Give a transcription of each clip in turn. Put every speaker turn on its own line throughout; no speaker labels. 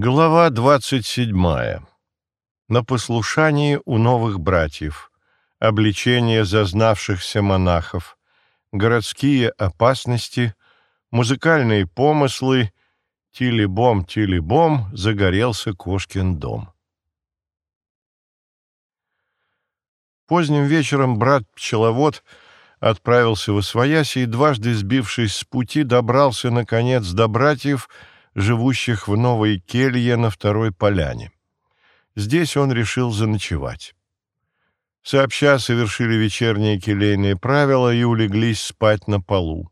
Глава 27. На послушании у новых братьев. Обличение зазнавшихся монахов. Городские опасности. Музыкальные помыслы. Тили-бом, загорелся кошкин дом. Поздним вечером брат-пчеловод отправился в Освояси и, дважды сбившись с пути, добрался, наконец, до братьев — живущих в новой келье на второй поляне. Здесь он решил заночевать. Сообща совершили вечерние келейные правила и улеглись спать на полу.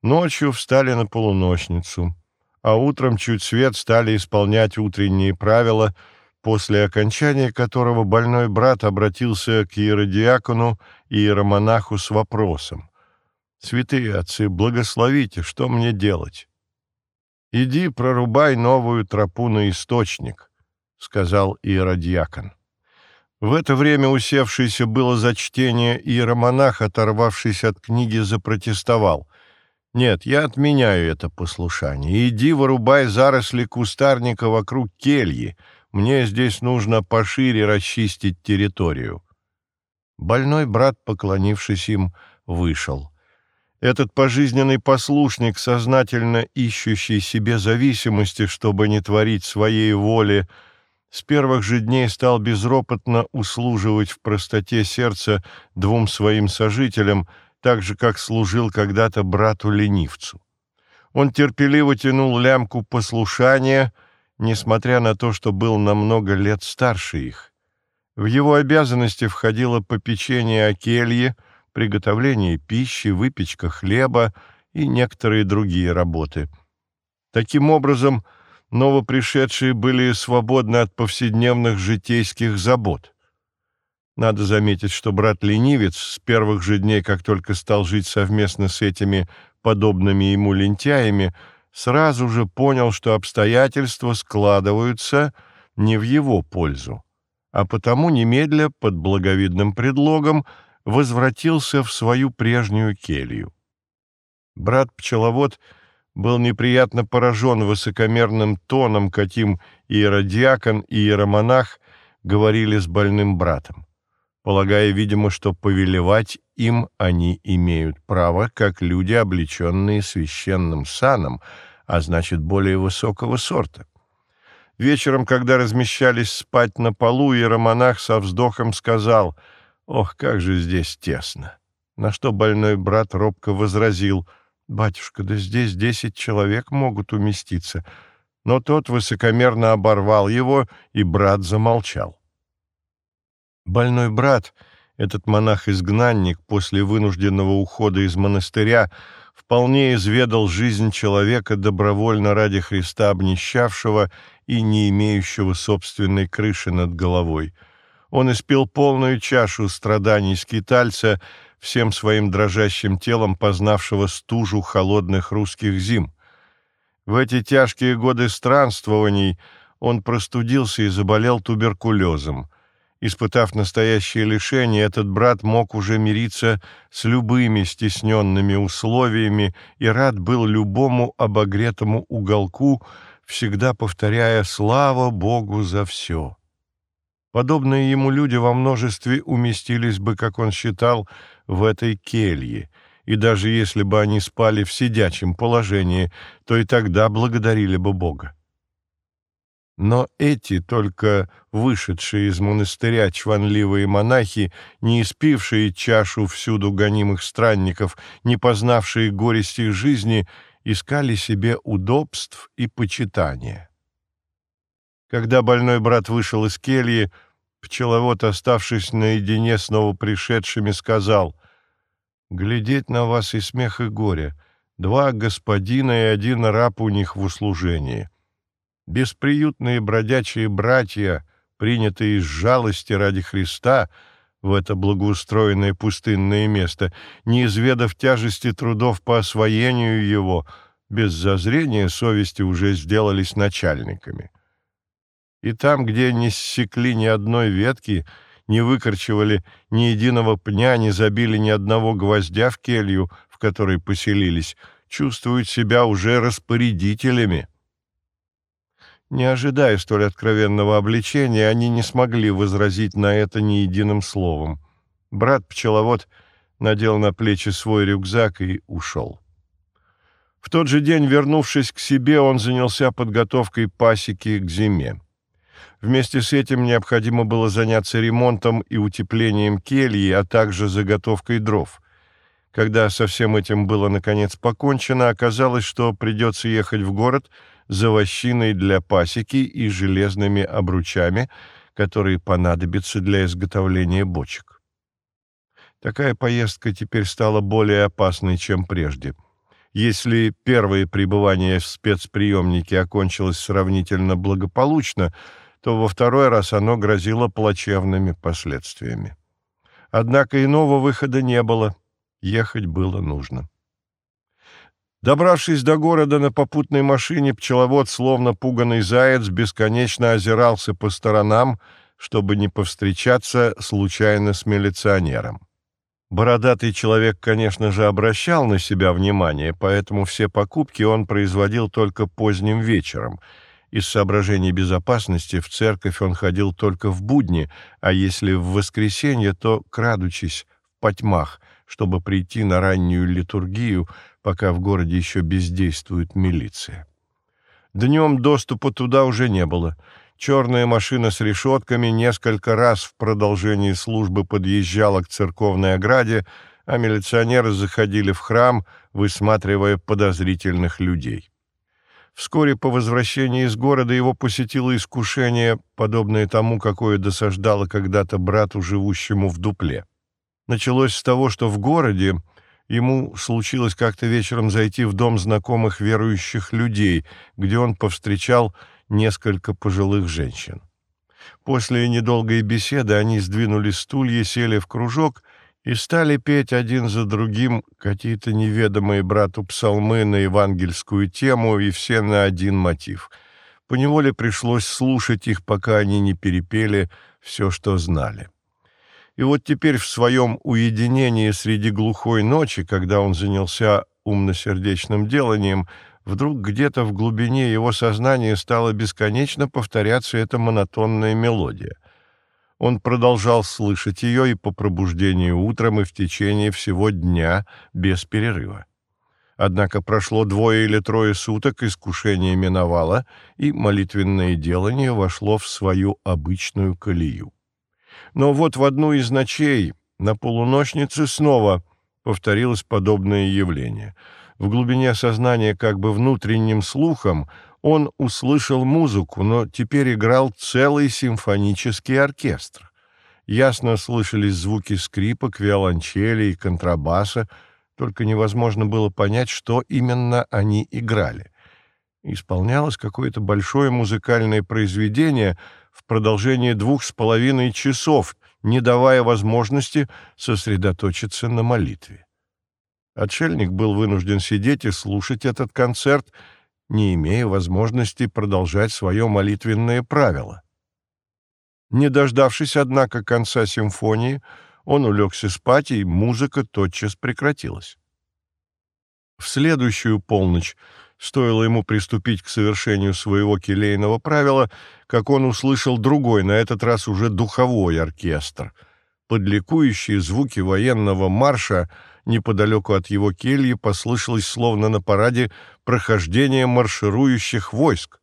Ночью встали на полуночницу, а утром чуть свет стали исполнять утренние правила, после окончания которого больной брат обратился к иеродиакону и иеромонаху с вопросом. «Святые отцы, благословите, что мне делать?» «Иди прорубай новую тропу на источник», — сказал иеродьякон. В это время усевшийся было за чтение иеромонах, оторвавшись от книги, запротестовал. «Нет, я отменяю это послушание. Иди вырубай заросли кустарника вокруг кельи. Мне здесь нужно пошире расчистить территорию». Больной брат, поклонившись им, вышел. Этот пожизненный послушник, сознательно ищущий себе зависимости, чтобы не творить своей воли, с первых же дней стал безропотно услуживать в простоте сердца двум своим сожителям, так же, как служил когда-то брату-ленивцу. Он терпеливо тянул лямку послушания, несмотря на то, что был на много лет старше их. В его обязанности входило попечение о келье — приготовление пищи, выпечка хлеба и некоторые другие работы. Таким образом, новопришедшие были свободны от повседневных житейских забот. Надо заметить, что брат-ленивец с первых же дней, как только стал жить совместно с этими подобными ему лентяями, сразу же понял, что обстоятельства складываются не в его пользу, а потому немедля под благовидным предлогом возвратился в свою прежнюю келью. Брат-пчеловод был неприятно поражен высокомерным тоном, каким иеродиакон и иеромонах говорили с больным братом, полагая, видимо, что повелевать им они имеют право, как люди, облеченные священным саном, а значит, более высокого сорта. Вечером, когда размещались спать на полу, иеромонах со вздохом сказал — Ох, как же здесь тесно! На что больной брат робко возразил, «Батюшка, да здесь десять человек могут уместиться». Но тот высокомерно оборвал его, и брат замолчал. Больной брат, этот монах-изгнанник, после вынужденного ухода из монастыря, вполне изведал жизнь человека, добровольно ради Христа обнищавшего и не имеющего собственной крыши над головой — он испил полную чашу страданий скитальца, всем своим дрожащим телом познавшего стужу холодных русских зим. В эти тяжкие годы странствований он простудился и заболел туберкулезом. Испытав настоящее лишение, этот брат мог уже мириться с любыми стесненными условиями и рад был любому обогретому уголку, всегда повторяя «Слава Богу за все!». Подобные ему люди во множестве уместились бы, как он считал, в этой келье, и даже если бы они спали в сидячем положении, то и тогда благодарили бы Бога. Но эти, только вышедшие из монастыря чванливые монахи, не испившие чашу всюду гонимых странников, не познавшие горести жизни, искали себе удобств и почитания. Когда больной брат вышел из кельи, пчеловод, оставшись наедине с новопришедшими, сказал, «Глядеть на вас и смех, и горе. Два господина и один раб у них в услужении. Бесприютные бродячие братья, принятые из жалости ради Христа, в это благоустроенное пустынное место, не изведав тяжести трудов по освоению его, без зазрения совести уже сделались начальниками и там, где не ссекли ни одной ветки, не выкорчевали ни единого пня, не забили ни одного гвоздя в келью, в которой поселились, чувствуют себя уже распорядителями. Не ожидая столь откровенного обличения, они не смогли возразить на это ни единым словом. Брат-пчеловод надел на плечи свой рюкзак и ушел. В тот же день, вернувшись к себе, он занялся подготовкой пасеки к зиме. Вместе с этим необходимо было заняться ремонтом и утеплением кельи, а также заготовкой дров. Когда со всем этим было наконец покончено, оказалось, что придется ехать в город за вощиной для пасеки и железными обручами, которые понадобятся для изготовления бочек. Такая поездка теперь стала более опасной, чем прежде. Если первое пребывание в спецприемнике окончилось сравнительно благополучно, то во второй раз оно грозило плачевными последствиями. Однако иного выхода не было, ехать было нужно. Добравшись до города на попутной машине, пчеловод, словно пуганный заяц, бесконечно озирался по сторонам, чтобы не повстречаться случайно с милиционером. Бородатый человек, конечно же, обращал на себя внимание, поэтому все покупки он производил только поздним вечером. Из соображений безопасности в церковь он ходил только в будни, а если в воскресенье, то крадучись в потьмах, чтобы прийти на раннюю литургию, пока в городе еще бездействует милиция. Днем доступа туда уже не было — Черная машина с решетками несколько раз в продолжении службы подъезжала к церковной ограде, а милиционеры заходили в храм, высматривая подозрительных людей. Вскоре по возвращении из города его посетило искушение, подобное тому, какое досаждало когда-то брату, живущему в дупле. Началось с того, что в городе ему случилось как-то вечером зайти в дом знакомых верующих людей, где он повстречал несколько пожилых женщин. После недолгой беседы они сдвинули стулья, сели в кружок и стали петь один за другим какие-то неведомые брату псалмы на евангельскую тему и все на один мотив. Поневоле пришлось слушать их, пока они не перепели все, что знали. И вот теперь в своем уединении среди глухой ночи, когда он занялся умносердечным деланием, вдруг где-то в глубине его сознания стала бесконечно повторяться эта монотонная мелодия. Он продолжал слышать ее и по пробуждению утром, и в течение всего дня без перерыва. Однако прошло двое или трое суток, искушение миновало, и молитвенное делание вошло в свою обычную колею. Но вот в одну из ночей на полуночнице снова повторилось подобное явление — в глубине сознания, как бы внутренним слухом, он услышал музыку, но теперь играл целый симфонический оркестр. Ясно слышались звуки скрипок, виолончели и контрабаса, только невозможно было понять, что именно они играли. Исполнялось какое-то большое музыкальное произведение в продолжении двух с половиной часов, не давая возможности сосредоточиться на молитве. Отшельник был вынужден сидеть и слушать этот концерт, не имея возможности продолжать свое молитвенное правило. Не дождавшись, однако, конца симфонии, он улегся спать, и музыка тотчас прекратилась. В следующую полночь стоило ему приступить к совершению своего келейного правила, как он услышал другой, на этот раз уже духовой оркестр. Под ликующие звуки военного марша — неподалеку от его кельи послышалось словно на параде прохождение марширующих войск.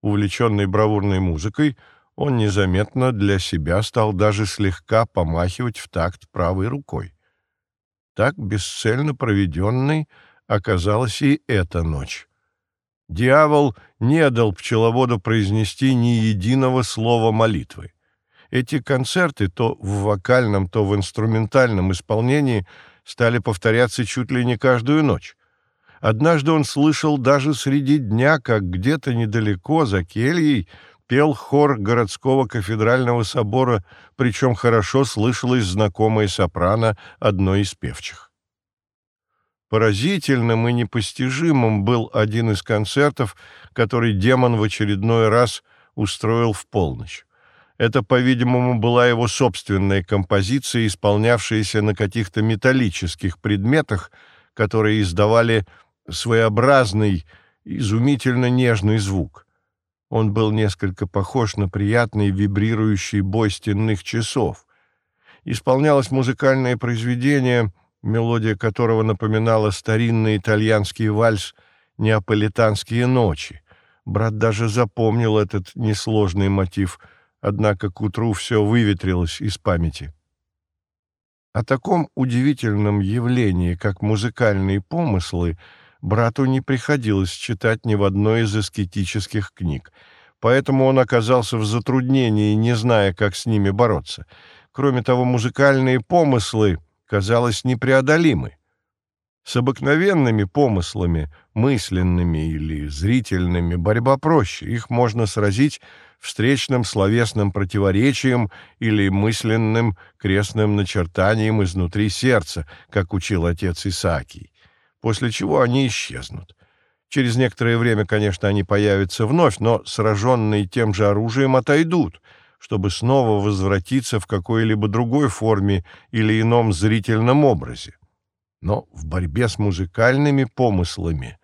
Увлеченный бравурной музыкой, он незаметно для себя стал даже слегка помахивать в такт правой рукой. Так бесцельно проведенной оказалась и эта ночь. Дьявол не дал пчеловоду произнести ни единого слова молитвы. Эти концерты то в вокальном, то в инструментальном исполнении – стали повторяться чуть ли не каждую ночь. Однажды он слышал даже среди дня, как где-то недалеко, за кельей, пел хор городского кафедрального собора, причем хорошо слышалась знакомая сопрано одной из певчих. Поразительным и непостижимым был один из концертов, который демон в очередной раз устроил в полночь. Это, по-видимому, была его собственная композиция, исполнявшаяся на каких-то металлических предметах, которые издавали своеобразный, изумительно нежный звук. Он был несколько похож на приятный вибрирующий бой стенных часов. Исполнялось музыкальное произведение, мелодия которого напоминала старинный итальянский вальс «Неаполитанские ночи». Брат даже запомнил этот несложный мотив, однако к утру все выветрилось из памяти. О таком удивительном явлении, как музыкальные помыслы, брату не приходилось читать ни в одной из аскетических книг, поэтому он оказался в затруднении, не зная, как с ними бороться. Кроме того, музыкальные помыслы, казалось, непреодолимы. С обыкновенными помыслами, мысленными или зрительными, борьба проще. Их можно сразить встречным словесным противоречием или мысленным крестным начертанием изнутри сердца, как учил отец Исаакий, после чего они исчезнут. Через некоторое время, конечно, они появятся вновь, но сраженные тем же оружием отойдут, чтобы снова возвратиться в какой-либо другой форме или ином зрительном образе. Но в борьбе с музыкальными помыслами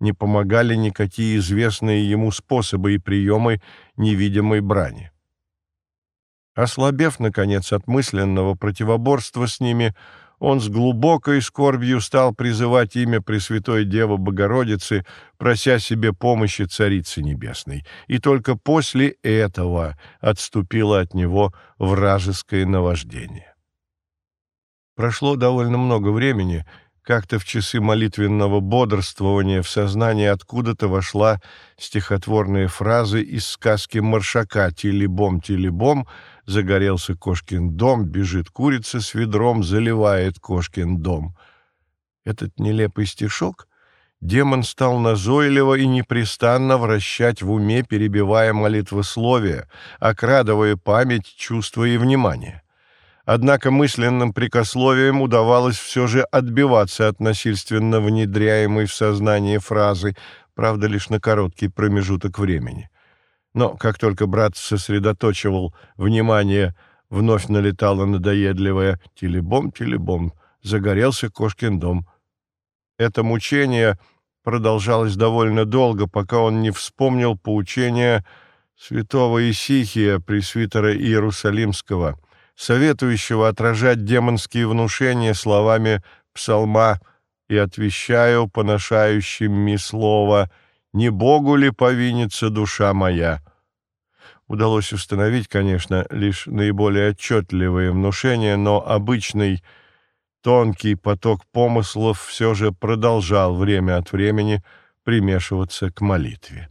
не помогали никакие известные ему способы и приемы невидимой брани. Ослабев, наконец, от мысленного противоборства с ними, он с глубокой скорбью стал призывать имя Пресвятой Девы Богородицы, прося себе помощи Царицы Небесной, и только после этого отступило от него вражеское наваждение. Прошло довольно много времени, как-то в часы молитвенного бодрствования в сознание откуда-то вошла стихотворная фраза из сказки Маршака «Телебом, телебом», загорелся кошкин дом, бежит курица с ведром, заливает кошкин дом. Этот нелепый стишок демон стал назойливо и непрестанно вращать в уме, перебивая молитвословие, окрадывая память, чувства и внимание. Однако мысленным прикословием удавалось все же отбиваться от насильственно внедряемой в сознание фразы, правда, лишь на короткий промежуток времени. Но как только брат сосредоточивал внимание, вновь налетало надоедливое «телебом, телебом», загорелся кошкин дом. Это мучение продолжалось довольно долго, пока он не вспомнил поучения святого Исихия, пресвитера Иерусалимского — советующего отражать демонские внушения словами псалма «И отвещаю поношающим ми слово, не Богу ли повинится душа моя?» Удалось установить, конечно, лишь наиболее отчетливые внушения, но обычный тонкий поток помыслов все же продолжал время от времени примешиваться к молитве.